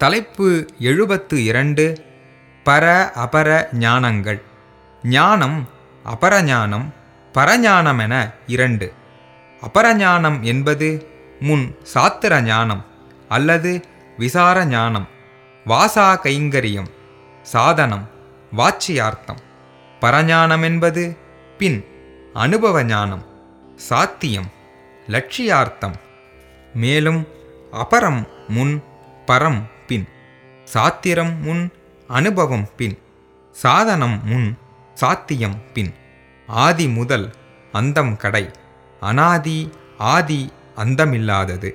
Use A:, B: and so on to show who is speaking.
A: தலைப்பு எழுபத்து இரண்டு பர அபர ஞானங்கள். ஞானம் அபரஞானம் என இரண்டு. அபரஞானம் என்பது முன் சாத்திர ஞானம் அல்லது விசார ஞானம் வாசா கைங்கரியம் சாதனம் வாட்சியார்த்தம் பரஞானம் என்பது பின் அனுபவ ஞானம் சாத்தியம் லட்சியார்த்தம். மேலும் அபரம் முன் பரம் சாத்திரம் முன் அனுபவம் பின் சாதனம் முன் சாத்தியம் பின். ஆதி முதல் அந்தம் கடை அனாதி ஆதி அந்தமில்லாதது.